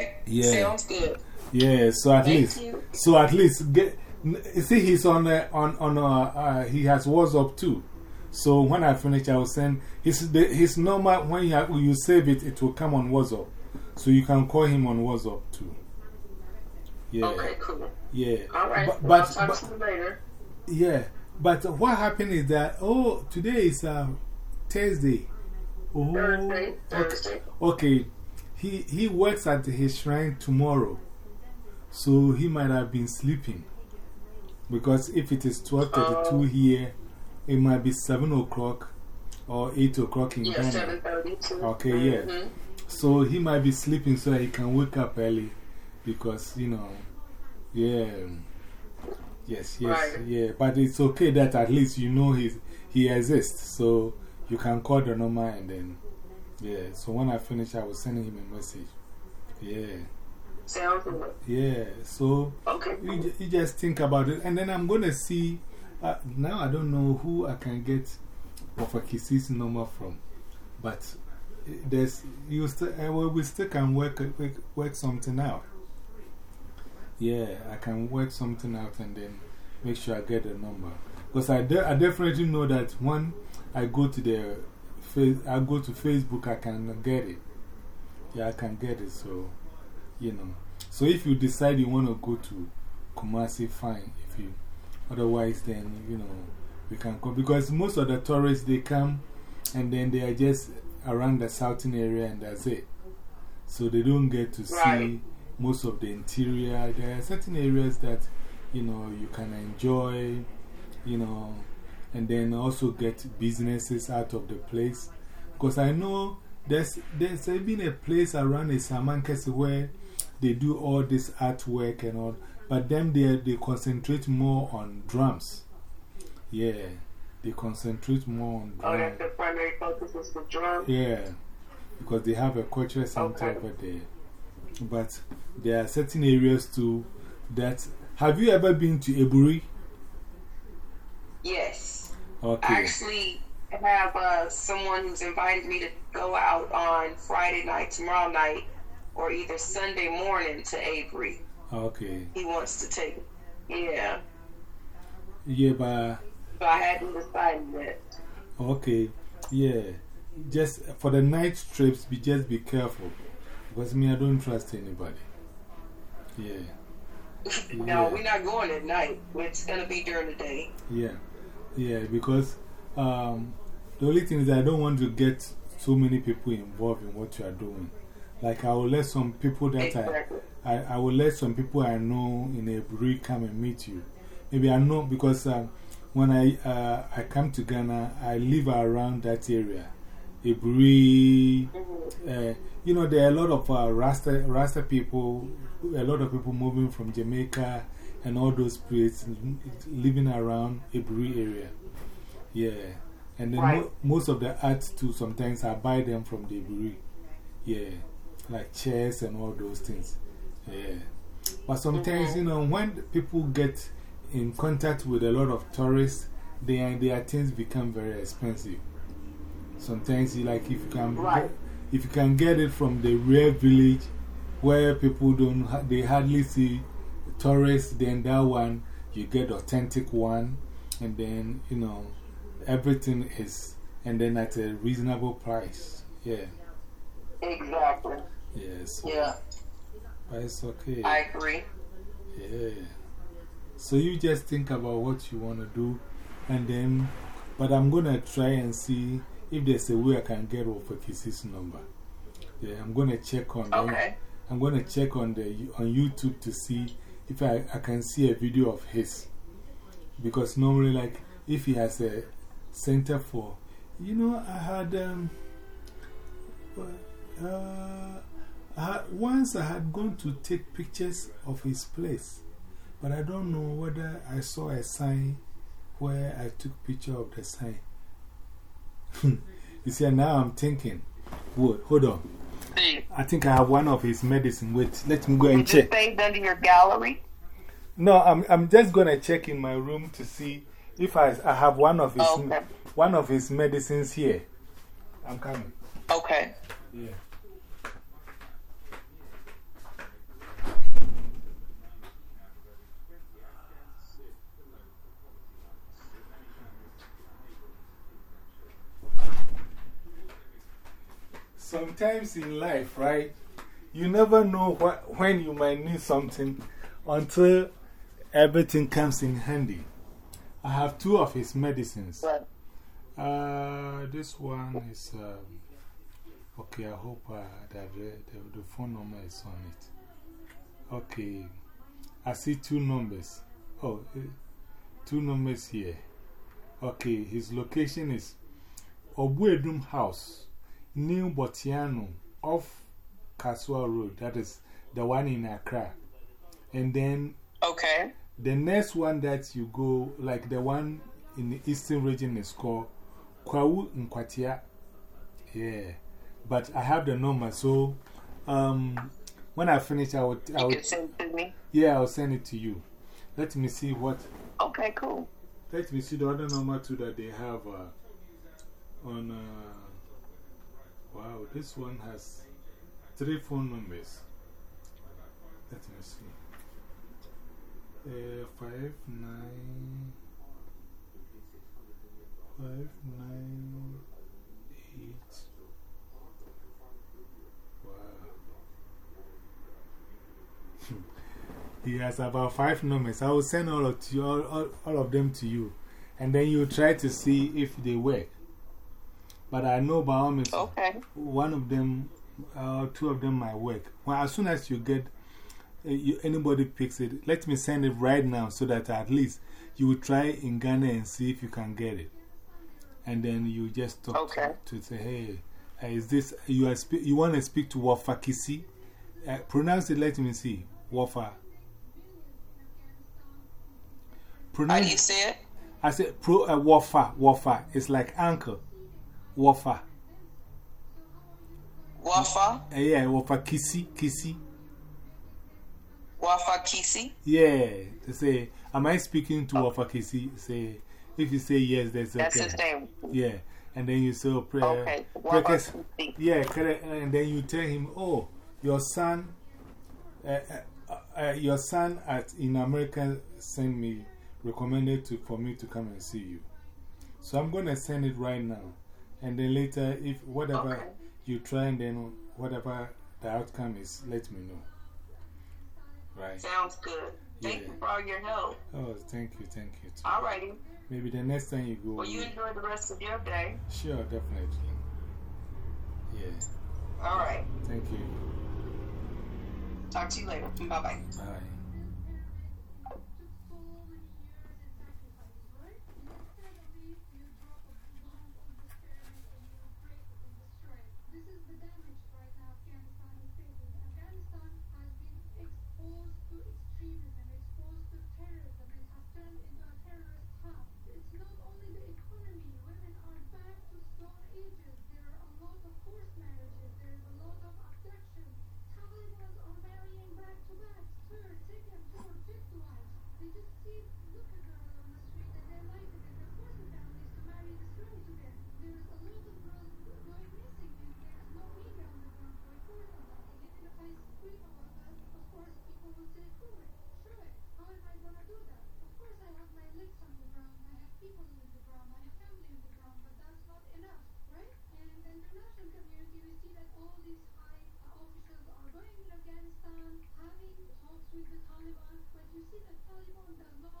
Okay. Yeah. Sounds good. Yeah, so at Thank least, you. so at least, get, see, he's on, uh, on, on uh, uh, he has WhatsApp too. So when I finish, I will send his, the, his number. When you, have, you save it, it will come on WhatsApp. So you can call him on WhatsApp too. Yeah. Okay, cool. Yeah. All right. But, well, but, talk but- to you later. yeah. But what happened is that, oh, today is uh, Thursday. Oh, Thursday. okay. Thursday. Okay, he, he works at his shrine tomorrow. So he might have been sleeping. Because if it is 12.32 Oh. here, it might be 7 o'clock or 8 o'clock in Yeah, Ghana. 732. Okay, yeah. Mhm. So he might be sleeping so that he can wake up early. Because, you know, yeah. Yes, yes, Right. yeah. But it's okay that at least you know he's, he exists. So you can call the number and then, yeah. So when I finish, I will send him a message. Yeah, Sounds good. yeah. So Okay. you, you just think about it. And then I'm going to see. Uh, now I don't know who I can get Papa Kisi's number from. But eh, there's, you still, uh, well, we still can work, work, work something out. Yeah, I can work something out and then make sure I get the number. Because I, de I definitely know that when I go to the I go to Facebook, I can get it. Yeah, I can get it. So, you know. So if you decide you want to go to Kumasi, fine. If you, otherwise, then, you know, we can go. Because most of the tourists, they come and then they are just around the southern area and that's it. So they don't get to see most of the interior. There are certain areas that, you know, you can enjoy, you know, and then also get businesses out of the place. Because I know there's, there's even a place around Asamankese where they do all this artwork and all, but them they, they concentrate more on drums. Yeah, they concentrate more on Oh, drums. that's the primary focus is the drum. Yeah, because they have a cultural center Okay. over there. But there are certain areas too that. Have you ever been to Aburi? Yes. Okay. Actually, I have uh, someone who's invited me to go out on Friday night, tomorrow night, or either Sunday morning to Avery. Okay. He wants to take. Yeah. Yeah, but. But I hadn't decided yet. Okay. Yeah. Just for the night trips, be just be careful. Because me, I don't trust anybody. Yeah. no, Yeah. we're not going at night. It's going to be during the day. Yeah, yeah, because um, the only thing is I don't want to get too many people involved in what you are doing. Like, I will let some people that Exactly. I, I, I will let some people I know in a brewery come and meet you. Maybe I know because um, when I, uh, I come to Ghana, I live around that area. A brewery, uh, you know, there are a lot of uh, Rasta, Rasta people, a lot of people moving from Jamaica and all those places living around Aburi area. Yeah. And then Right. mo most of the art too, sometimes I buy them from the Aburi. Yeah. Like chairs and all those things. Yeah. But sometimes, you know, when people get in contact with a lot of tourists, their, their things become very expensive. Sometimes, you like, if you can, Right. if you can get it from the rare village where people don't, ha they hardly see tourists, then that one, you get authentic one, and then, you know, everything is, and then at a reasonable price. Yeah. Exactly. Yes. Yeah, But it's okay. I agree. Yeah. So you just think about what you want to do, and then, but I'm going to try and see if there's a way I can get over Kiss's number. Yeah, I'm going to check on them. Okay. I'm going to check on, the, on YouTube to see if I, I can see a video of his. Because normally, like, if he has a center for, you know, I had, um, uh, I had, once I had gone to take pictures of his place, but I don't know whether I saw a sign where I took picture of the sign. you see, now I'm thinking, wait, hold on. I think I have one of his medicine. Wait, let me go and Is check. saved under your gallery? No, I'm, I'm just going to check in my room to see if I, I have one of, his, oh, Okay. one of his medicines here. I'm coming. Okay. Yeah. Sometimes in life, right, you never know what, when you might need something until everything comes in handy. I have two of his medicines. Uh, this one is, um, okay, I hope uh, that the, the, the phone number is on it. Okay, I see two numbers. Oh, uh, numbers here. Okay, his location is Obuedum House, New Bortianor, off Kasoa Road. That is the one in Accra. And then okay. the next one that you go, like the one in the eastern region, is called Kwahu Nkwatia. Yeah. But I have the number, so um, when I finish, I will. I will send it to me? Yeah, I'll send it to you. Let me see what. Okay, cool. Let me see the other number too that they have uh, on. Uh, wow, this one has three phone numbers. Let me see. Uh, five, nine, five, nine, eight. Wow. he has about five numbers. I will send all of, to you, all, all, all of them to you. And then you try to see if they work. But I know by all means, okay. one of them, uh, two of them might work. Well, as soon as you get uh, you, anybody picks it, let me send it right now so that at least you will try in Ghana and see if you can get it. And then you just talk okay. to, to say, hey, uh, is this, you, are you want to speak to Wafa Kisi? Uh, pronounce it, let me see. Wafa. Pronounce, How do you say it? I said pro, uh, Wafa. Wafa. It's like uncle. Wafa. Wafa? Uh, yeah, Wafa Kisi. Kisi. Wafa Kisi? Yeah. To say, am I speaking to. Wafa Kisi? Say, if you say yes, that's okay. That's his name. Yeah. And then you say, pray, okay. Wafa Kisi. Yeah, correct. And then you tell him, oh, your son, uh, uh, uh, your son at, in America sent me, recommended to, for me to come and see you. So I'm going to send it right now. And then later, if whatever okay. you try, and then whatever the outcome is, let me know. Right. Sounds good. Thank yeah. you for all your help. Oh, thank you, thank you. Too. Alrighty. Maybe the next time you go. Well, you enjoy the rest of your day. Sure, definitely. Yeah. Alright. Thank you. Talk to you later. Bye bye. Bye. see that volleyball down the hall?